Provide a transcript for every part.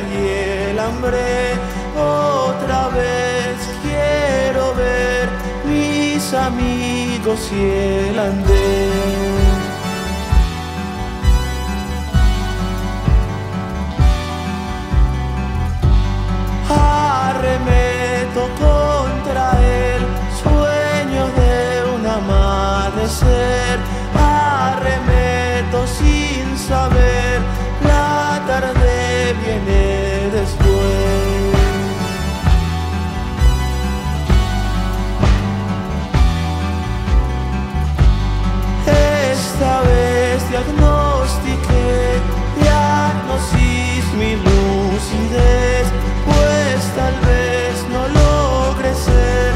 y el hambre. Otra vez quiero ver mis amigos y el andén. Mi lucidez, pues tal vez no logre ser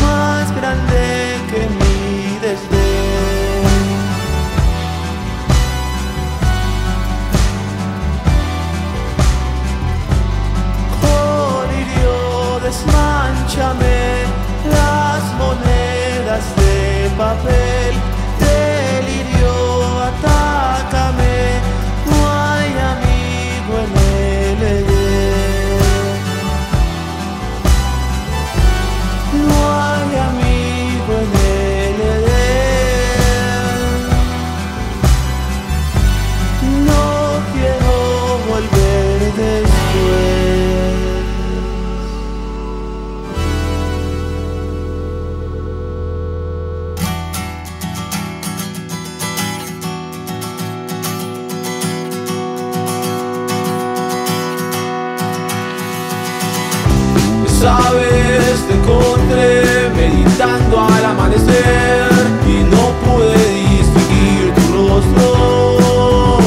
más grande que mi desdén. Desmanchame Sabes, te encontré meditando al amanecer y no pude distinguir tu rostro.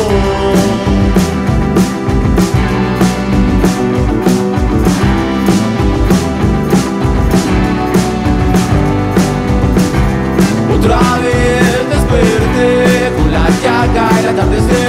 Otra vez desperté con la llaga el atardecer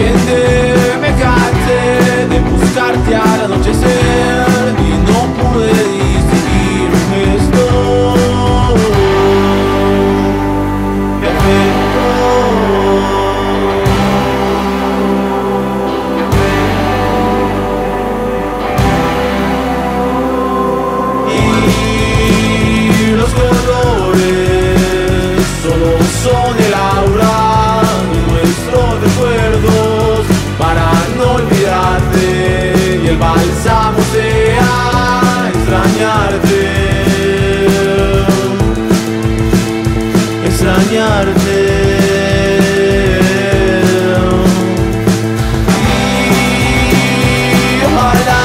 entiendes. Y ojalá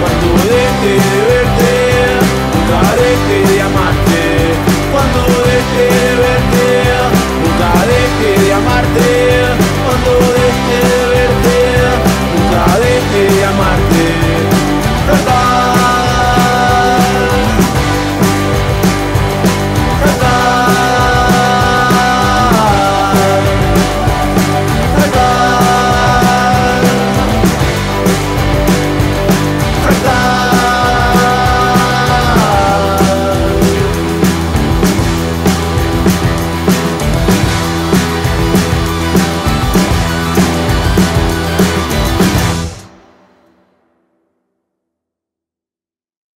cuando deje de verte, nunca deje de amarte. Cuando deje de verte, nunca deje de amarte. Cuando deje de verte, nunca deje de amarte.